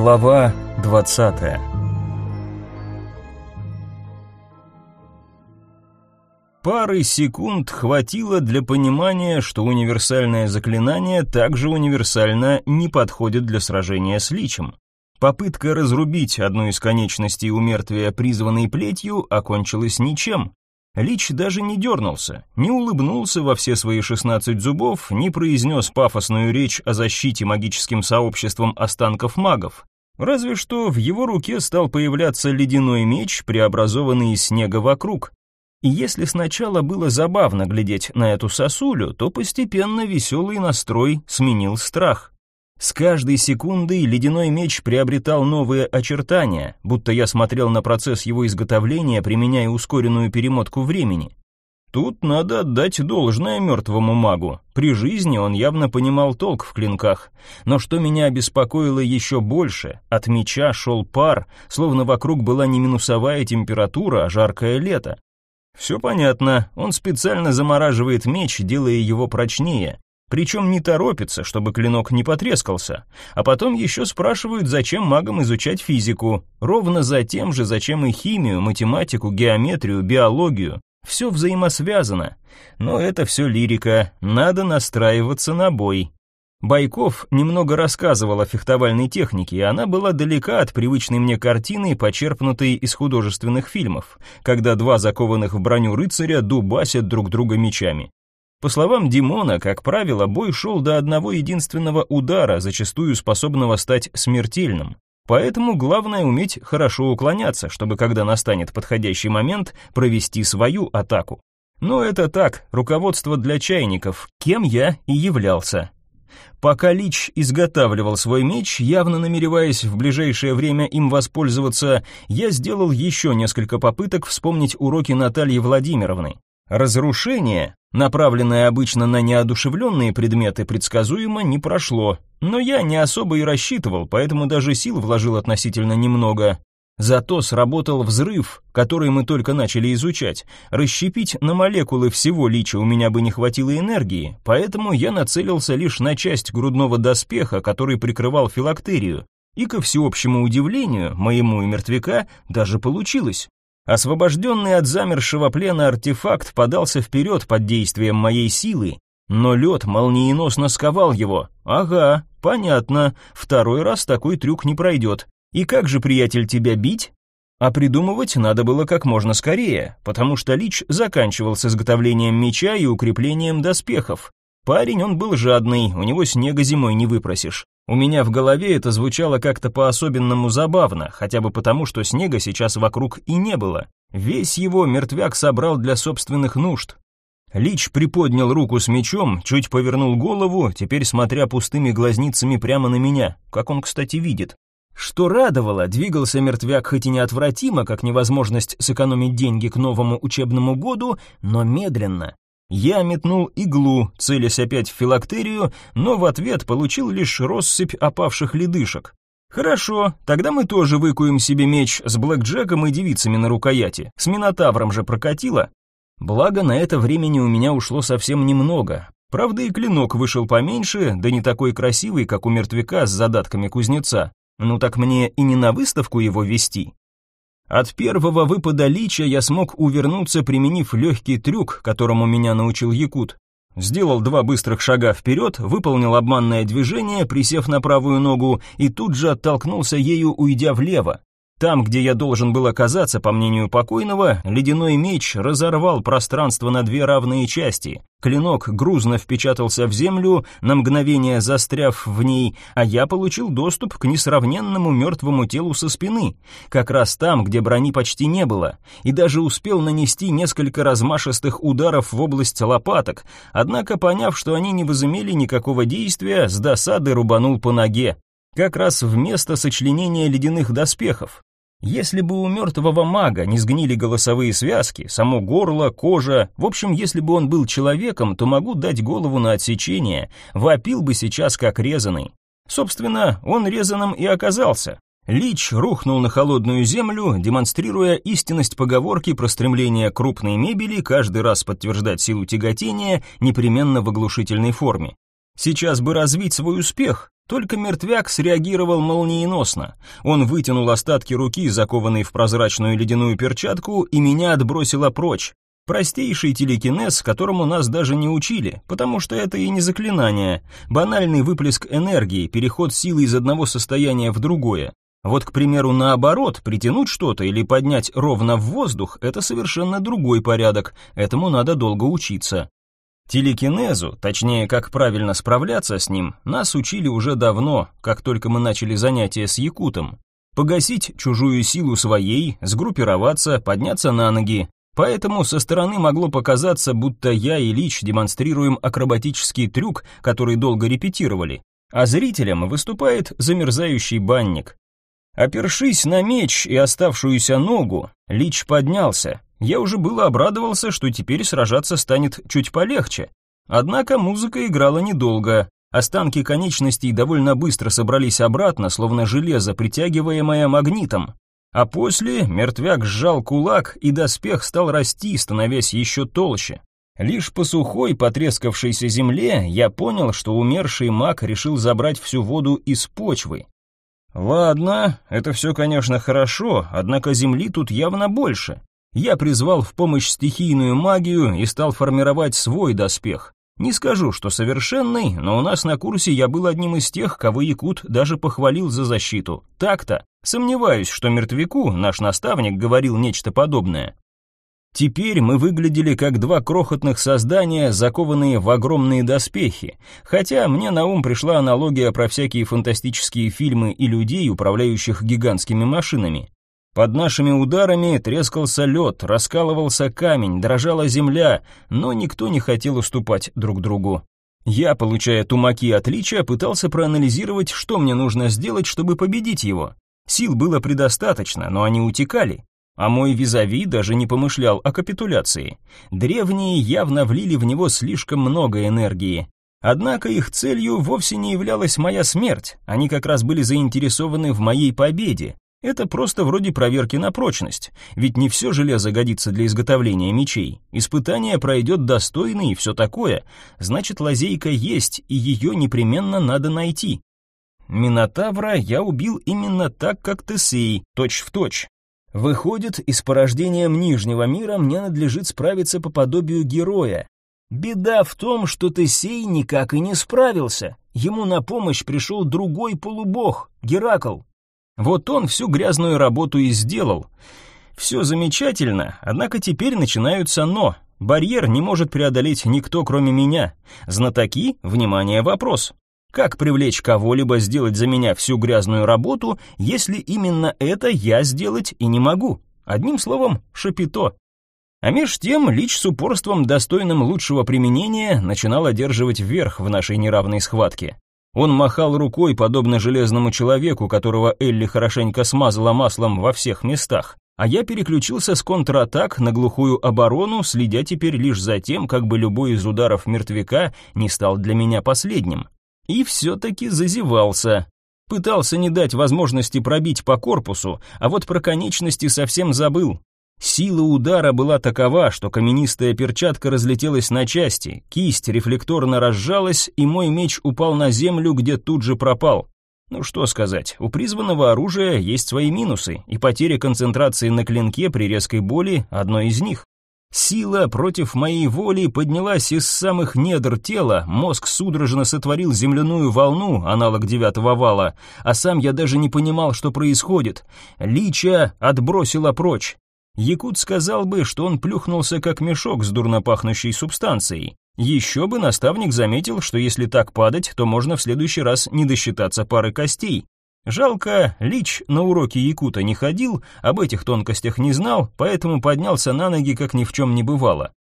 Глава 20 Пары секунд хватило для понимания, что универсальное заклинание также универсально не подходит для сражения с личем. Попытка разрубить одну из конечностей у мертвия призванной плетью окончилась ничем. Лич даже не дернулся, не улыбнулся во все свои шестнадцать зубов, не произнес пафосную речь о защите магическим сообществом останков магов. Разве что в его руке стал появляться ледяной меч, преобразованный из снега вокруг. И если сначала было забавно глядеть на эту сосулю, то постепенно веселый настрой сменил страх. С каждой секундой ледяной меч приобретал новые очертания, будто я смотрел на процесс его изготовления, применяя ускоренную перемотку времени. Тут надо отдать должное мертвому магу. При жизни он явно понимал толк в клинках. Но что меня обеспокоило еще больше, от меча шел пар, словно вокруг была не минусовая температура, а жаркое лето. Все понятно, он специально замораживает меч, делая его прочнее. Причем не торопится, чтобы клинок не потрескался. А потом еще спрашивают, зачем магам изучать физику. Ровно за тем же, зачем и химию, математику, геометрию, биологию. Все взаимосвязано. Но это все лирика, надо настраиваться на бой. Байков немного рассказывал о фехтовальной технике, и она была далека от привычной мне картины, почерпнутой из художественных фильмов, когда два закованных в броню рыцаря дубасят друг друга мечами. По словам Димона, как правило, бой шел до одного единственного удара, зачастую способного стать смертельным. Поэтому главное уметь хорошо уклоняться, чтобы когда настанет подходящий момент, провести свою атаку. Но это так, руководство для чайников, кем я и являлся. Пока Лич изготавливал свой меч, явно намереваясь в ближайшее время им воспользоваться, я сделал еще несколько попыток вспомнить уроки Натальи Владимировны. Разрушение, направленное обычно на неодушевленные предметы, предсказуемо не прошло, но я не особо и рассчитывал, поэтому даже сил вложил относительно немного. Зато сработал взрыв, который мы только начали изучать. Расщепить на молекулы всего лича у меня бы не хватило энергии, поэтому я нацелился лишь на часть грудного доспеха, который прикрывал филактерию. И ко всеобщему удивлению, моему и мертвяка, даже получилось. Освобожденный от замершего плена артефакт подался вперед под действием моей силы, но лед молниеносно сковал его. Ага, понятно, второй раз такой трюк не пройдет. И как же, приятель, тебя бить? А придумывать надо было как можно скорее, потому что Лич заканчивал с изготовлением меча и укреплением доспехов. Парень он был жадный, у него снега зимой не выпросишь. У меня в голове это звучало как-то по-особенному забавно, хотя бы потому, что снега сейчас вокруг и не было. Весь его мертвяк собрал для собственных нужд. Лич приподнял руку с мечом, чуть повернул голову, теперь смотря пустыми глазницами прямо на меня, как он, кстати, видит. Что радовало, двигался мертвяк хоть и неотвратимо, как невозможность сэкономить деньги к новому учебному году, но медленно, я метнул иглу, целясь опять в филактерию, но в ответ получил лишь россыпь опавших ледышек. Хорошо, тогда мы тоже выкуем себе меч с блэкджеком и девицами на рукояти. С минотавром же прокатило. Благо, на это времени у меня ушло совсем немного. Правда, и клинок вышел поменьше, да не такой красивый, как у мертвяка с задатками кузнеца. Ну так мне и не на выставку его вести. От первого выпада лича я смог увернуться, применив легкий трюк, которому меня научил Якут. Сделал два быстрых шага вперед, выполнил обманное движение, присев на правую ногу, и тут же оттолкнулся ею, уйдя влево. Там, где я должен был оказаться, по мнению покойного, ледяной меч разорвал пространство на две равные части. Клинок грузно впечатался в землю, на мгновение застряв в ней, а я получил доступ к несравненному мертвому телу со спины, как раз там, где брони почти не было, и даже успел нанести несколько размашистых ударов в область лопаток, однако, поняв, что они не возымели никакого действия, с досады рубанул по ноге. Как раз вместо сочленения ледяных доспехов. Если бы у мертвого мага не сгнили голосовые связки, само горло, кожа, в общем, если бы он был человеком, то могу дать голову на отсечение, вопил бы сейчас как резаный. Собственно, он резаным и оказался. Лич рухнул на холодную землю, демонстрируя истинность поговорки про стремление крупной мебели каждый раз подтверждать силу тяготения непременно в оглушительной форме. Сейчас бы развить свой успех, Только мертвяк среагировал молниеносно. Он вытянул остатки руки, закованной в прозрачную ледяную перчатку, и меня отбросило прочь. Простейший телекинез, которому нас даже не учили, потому что это и не заклинание. Банальный выплеск энергии, переход силы из одного состояния в другое. Вот, к примеру, наоборот, притянуть что-то или поднять ровно в воздух – это совершенно другой порядок, этому надо долго учиться. Телекинезу, точнее, как правильно справляться с ним, нас учили уже давно, как только мы начали занятия с якутом. Погасить чужую силу своей, сгруппироваться, подняться на ноги. Поэтому со стороны могло показаться, будто я и Лич демонстрируем акробатический трюк, который долго репетировали, а зрителям выступает замерзающий банник. Опершись на меч и оставшуюся ногу, Лич поднялся, я уже было обрадовался, что теперь сражаться станет чуть полегче. Однако музыка играла недолго. Останки конечностей довольно быстро собрались обратно, словно железо, притягиваемое магнитом. А после мертвяк сжал кулак, и доспех стал расти, становясь еще толще. Лишь по сухой, потрескавшейся земле я понял, что умерший маг решил забрать всю воду из почвы. Ладно, это все, конечно, хорошо, однако земли тут явно больше. Я призвал в помощь стихийную магию и стал формировать свой доспех. Не скажу, что совершенный, но у нас на курсе я был одним из тех, кого Якут даже похвалил за защиту. Так-то. Сомневаюсь, что мертвяку наш наставник говорил нечто подобное. Теперь мы выглядели как два крохотных создания, закованные в огромные доспехи, хотя мне на ум пришла аналогия про всякие фантастические фильмы и людей, управляющих гигантскими машинами. Под нашими ударами трескался лед, раскалывался камень, дрожала земля, но никто не хотел уступать друг другу. Я, получая тумаки отличия, пытался проанализировать, что мне нужно сделать, чтобы победить его. Сил было предостаточно, но они утекали. А мой визави даже не помышлял о капитуляции. Древние явно влили в него слишком много энергии. Однако их целью вовсе не являлась моя смерть, они как раз были заинтересованы в моей победе, это просто вроде проверки на прочность, ведь не все железо годится для изготовления мечей. Испытание пройдет достойно и все такое, значит лазейка есть, и ее непременно надо найти. Минотавра я убил именно так, как Тесей, точь в точь. Выходит, и с порождением Нижнего мира мне надлежит справиться по подобию героя. Беда в том, что Тесей никак и не справился. Ему на помощь пришел другой полубог, Геракл, вот он всю грязную работу и сделал. Все замечательно, однако теперь начинаются «но». Барьер не может преодолеть никто, кроме меня. Знатоки, внимание, вопрос. Как привлечь кого-либо сделать за меня всю грязную работу, если именно это я сделать и не могу? Одним словом, шапито. А меж тем Лич с упорством, достойным лучшего применения, начинал одерживать верх в нашей неравной схватке. Он махал рукой, подобно железному человеку, которого Элли хорошенько смазала маслом во всех местах, а я переключился с контратак на глухую оборону, следя теперь лишь за тем, как бы любой из ударов мертвяка не стал для меня последним. И все-таки зазевался. Пытался не дать возможности пробить по корпусу, а вот про конечности совсем забыл. Сила удара была такова, что каменистая перчатка разлетелась на части, кисть рефлекторно разжалась, и мой меч упал на землю, где тут же пропал. Ну что сказать, у призванного оружия есть свои минусы, и потеря концентрации на клинке при резкой боли – одно из них. Сила против моей воли поднялась из самых недр тела, мозг судорожно сотворил земляную волну, аналог девятого вала, а сам я даже не понимал, что происходит. Лича отбросила прочь. Якут сказал бы, что он плюхнулся как мешок с дурно пахнущей субстанцией. Еще бы наставник заметил, что если так падать, то можно в следующий раз не досчитаться пары костей. Жалко, Лич на уроки Якута не ходил, об этих тонкостях не знал, поэтому поднялся на ноги, как ни в чем не бывало.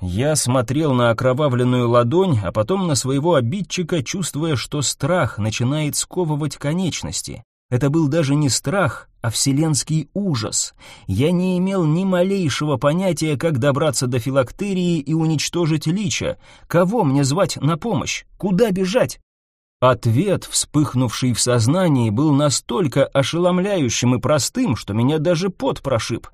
Я смотрел на окровавленную ладонь, а потом на своего обидчика, чувствуя, что страх начинает сковывать конечности. Это был даже не страх, а вселенский ужас. Я не имел ни малейшего понятия, как добраться до филактерии и уничтожить лича. Кого мне звать на помощь? Куда бежать? Ответ, вспыхнувший в сознании, был настолько ошеломляющим и простым, что меня даже пот прошиб.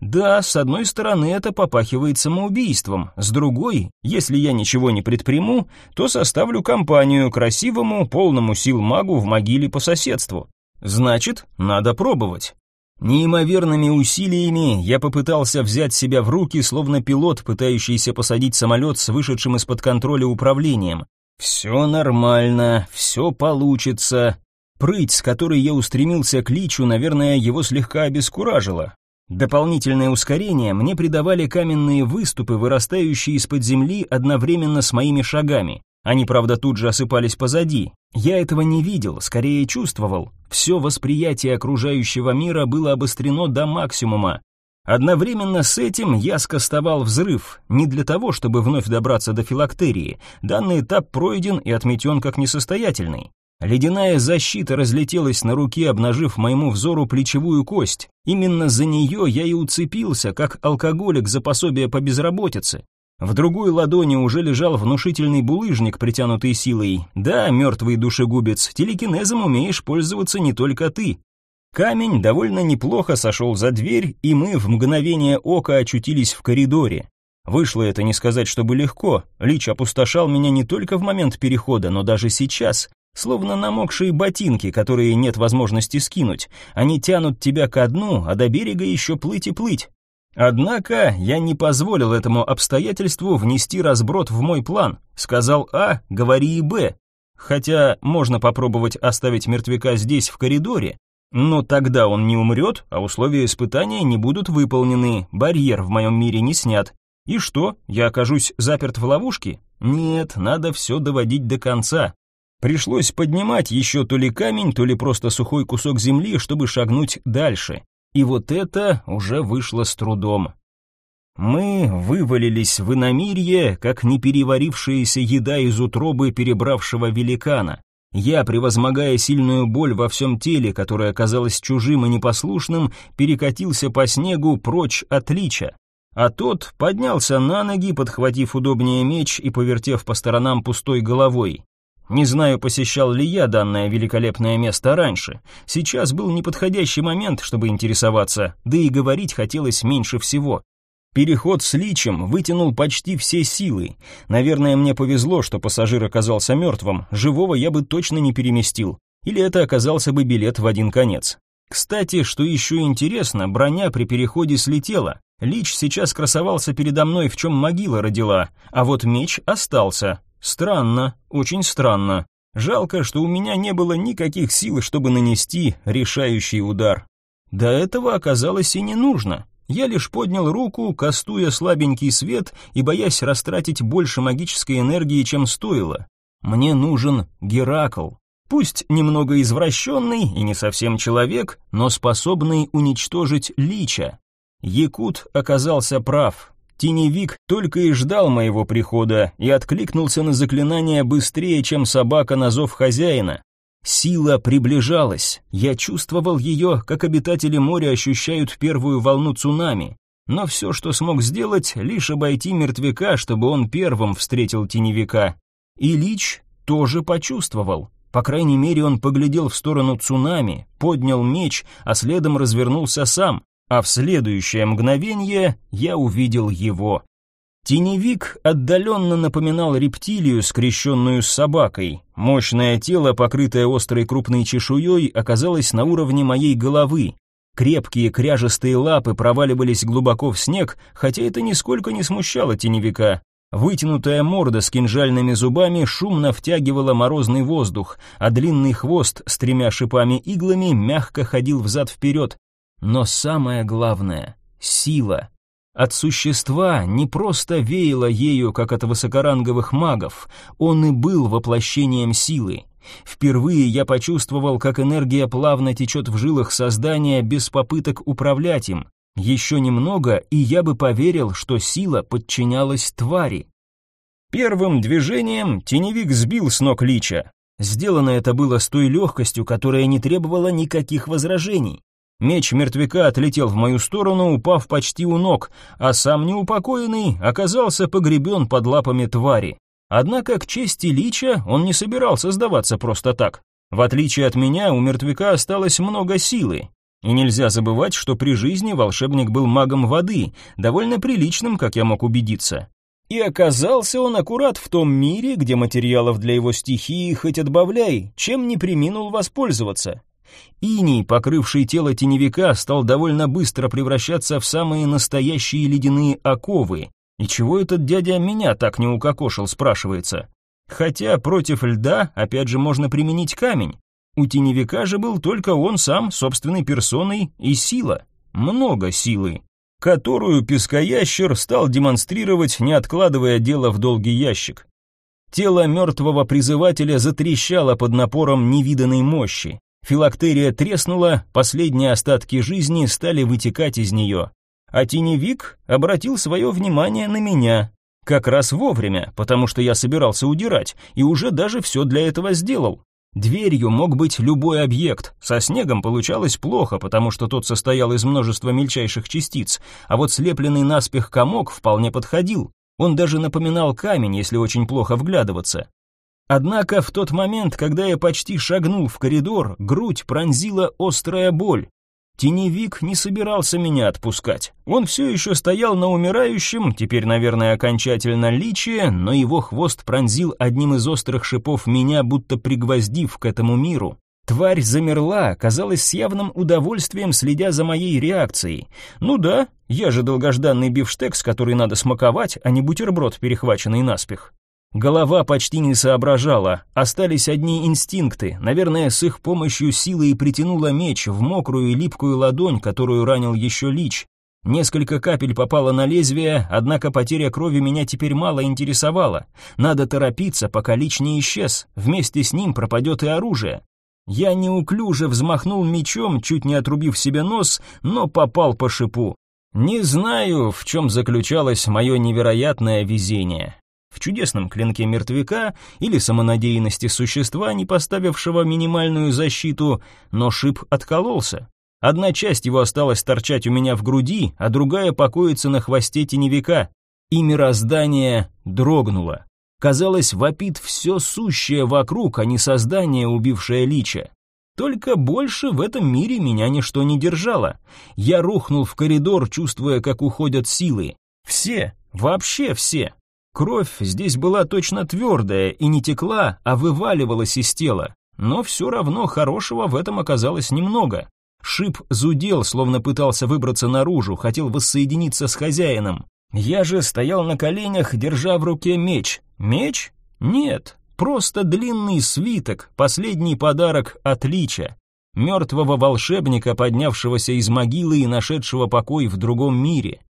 Да, с одной стороны это попахивает самоубийством, с другой, если я ничего не предприму, то составлю компанию красивому, полному сил магу в могиле по соседству. Значит, надо пробовать. Неимоверными усилиями я попытался взять себя в руки, словно пилот, пытающийся посадить самолет с вышедшим из-под контроля управлением. Все нормально, все получится. Прыть, с которой я устремился к Личу, наверное, его слегка обескуражила. Дополнительное ускорение мне придавали каменные выступы, вырастающие из-под земли одновременно с моими шагами. Они, правда, тут же осыпались позади. Я этого не видел, скорее чувствовал. Все восприятие окружающего мира было обострено до максимума. Одновременно с этим я скостовал взрыв, не для того, чтобы вновь добраться до филактерии. Данный этап пройден и отметен как несостоятельный. Ледяная защита разлетелась на руке, обнажив моему взору плечевую кость. Именно за нее я и уцепился, как алкоголик за пособие по безработице. В другой ладони уже лежал внушительный булыжник, притянутый силой. Да, мертвый душегубец, телекинезом умеешь пользоваться не только ты. Камень довольно неплохо сошел за дверь, и мы в мгновение ока очутились в коридоре. Вышло это не сказать, чтобы легко. Лич опустошал меня не только в момент перехода, но даже сейчас. Словно намокшие ботинки, которые нет возможности скинуть. Они тянут тебя ко дну, а до берега еще плыть и плыть. Однако я не позволил этому обстоятельству внести разброд в мой план. Сказал А, говори и Б. Хотя можно попробовать оставить мертвяка здесь, в коридоре, но тогда он не умрет, а условия испытания не будут выполнены, барьер в моем мире не снят. И что, я окажусь заперт в ловушке? Нет, надо все доводить до конца. Пришлось поднимать еще то ли камень, то ли просто сухой кусок земли, чтобы шагнуть дальше. И вот это уже вышло с трудом. Мы вывалились в иномирье, как непереварившаяся еда из утробы перебравшего великана. Я, превозмогая сильную боль во всем теле, которое оказалось чужим и непослушным, перекатился по снегу прочь от лича. А тот поднялся на ноги, подхватив удобнее меч и повертев по сторонам пустой головой. Не знаю, посещал ли я данное великолепное место раньше. Сейчас был неподходящий момент, чтобы интересоваться, да и говорить хотелось меньше всего. Переход с личем вытянул почти все силы. Наверное, мне повезло, что пассажир оказался мертвым. Живого я бы точно не переместил. Или это оказался бы билет в один конец. Кстати, что еще интересно, броня при переходе слетела. Лич сейчас красовался передо мной, в чем могила родила, а вот меч остался. Странно, очень странно. Жалко, что у меня не было никаких сил, чтобы нанести решающий удар. До этого оказалось и не нужно. Я лишь поднял руку, кастуя слабенький свет и боясь растратить больше магической энергии, чем стоило. Мне нужен Геракл. Пусть немного извращенный и не совсем человек, но способный уничтожить лича. Якут оказался прав. Теневик только и ждал моего прихода и откликнулся на заклинание быстрее, чем собака на зов хозяина. Сила приближалась. Я чувствовал ее, как обитатели моря ощущают первую волну цунами. Но все, что смог сделать, лишь обойти мертвяка, чтобы он первым встретил теневика. И Лич тоже почувствовал. По крайней мере, он поглядел в сторону цунами, поднял меч, а следом развернулся сам а в следующее мгновение я увидел его. Теневик отдаленно напоминал рептилию, скрещенную с собакой. Мощное тело, покрытое острой крупной чешуей, оказалось на уровне моей головы. Крепкие кряжестые лапы проваливались глубоко в снег, хотя это нисколько не смущало теневика. Вытянутая морда с кинжальными зубами шумно втягивала морозный воздух, а длинный хвост с тремя шипами-иглами мягко ходил взад-вперед, но самое главное — сила. От существа не просто веяло ею, как от высокоранговых магов, он и был воплощением силы. Впервые я почувствовал, как энергия плавно течет в жилах создания без попыток управлять им. Еще немного, и я бы поверил, что сила подчинялась твари. Первым движением теневик сбил с ног лича. Сделано это было с той легкостью, которая не требовала никаких возражений. Меч мертвяка отлетел в мою сторону, упав почти у ног, а сам неупокоенный оказался погребен под лапами твари. Однако, к чести Лича, он не собирался сдаваться просто так. В отличие от меня, у мертвяка осталось много силы. И нельзя забывать, что при жизни волшебник был магом воды, довольно приличным, как я мог убедиться. И оказался он аккурат в том мире, где материалов для его стихии хоть отбавляй, чем не приминул воспользоваться. Иней, покрывший тело теневика, стал довольно быстро превращаться в самые настоящие ледяные оковы. И чего этот дядя меня так не укокошил, спрашивается. Хотя против льда, опять же, можно применить камень. У теневика же был только он сам, собственной персоной и сила. Много силы, которую пескоящер стал демонстрировать, не откладывая дело в долгий ящик. Тело мертвого призывателя затрещало под напором невиданной мощи. Филактерия треснула, последние остатки жизни стали вытекать из нее. А теневик обратил свое внимание на меня. Как раз вовремя, потому что я собирался удирать, и уже даже все для этого сделал. Дверью мог быть любой объект. Со снегом получалось плохо, потому что тот состоял из множества мельчайших частиц, а вот слепленный наспех комок вполне подходил. Он даже напоминал камень, если очень плохо вглядываться. Однако в тот момент, когда я почти шагнул в коридор, грудь пронзила острая боль. Теневик не собирался меня отпускать. Он все еще стоял на умирающем, теперь, наверное, окончательно личие, но его хвост пронзил одним из острых шипов меня, будто пригвоздив к этому миру. Тварь замерла, казалось, с явным удовольствием следя за моей реакцией. Ну да, я же долгожданный бифштекс, который надо смаковать, а не бутерброд, перехваченный наспех. Голова почти не соображала, остались одни инстинкты. Наверное, с их помощью сила и притянула меч в мокрую и липкую ладонь, которую ранил еще лич. Несколько капель попало на лезвие, однако потеря крови меня теперь мало интересовала. Надо торопиться, пока лич не исчез, вместе с ним пропадет и оружие. Я неуклюже взмахнул мечом, чуть не отрубив себе нос, но попал по шипу. Не знаю, в чем заключалось мое невероятное везение в чудесном клинке мертвяка или самонадеянности существа, не поставившего минимальную защиту, но шип откололся. Одна часть его осталась торчать у меня в груди, а другая покоится на хвосте теневика. И мироздание дрогнуло. Казалось, вопит все сущее вокруг, а не создание, убившее лича. Только больше в этом мире меня ничто не держало. Я рухнул в коридор, чувствуя, как уходят силы. Все, вообще все. Кровь здесь была точно твердая и не текла, а вываливалась из тела. Но все равно хорошего в этом оказалось немного. Шип зудел, словно пытался выбраться наружу, хотел воссоединиться с хозяином. Я же стоял на коленях, держа в руке меч. Меч? Нет, просто длинный свиток, последний подарок от Лича. Мертвого волшебника, поднявшегося из могилы и нашедшего покой в другом мире.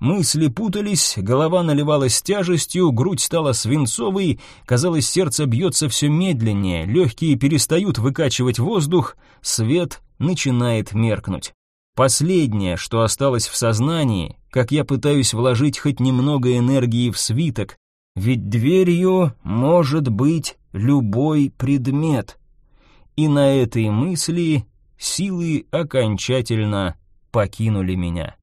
Мысли путались, голова наливалась тяжестью, грудь стала свинцовой, казалось, сердце бьется все медленнее, легкие перестают выкачивать воздух, свет начинает меркнуть. Последнее, что осталось в сознании, как я пытаюсь вложить хоть немного энергии в свиток, ведь дверью может быть любой предмет. И на этой мысли силы окончательно покинули меня.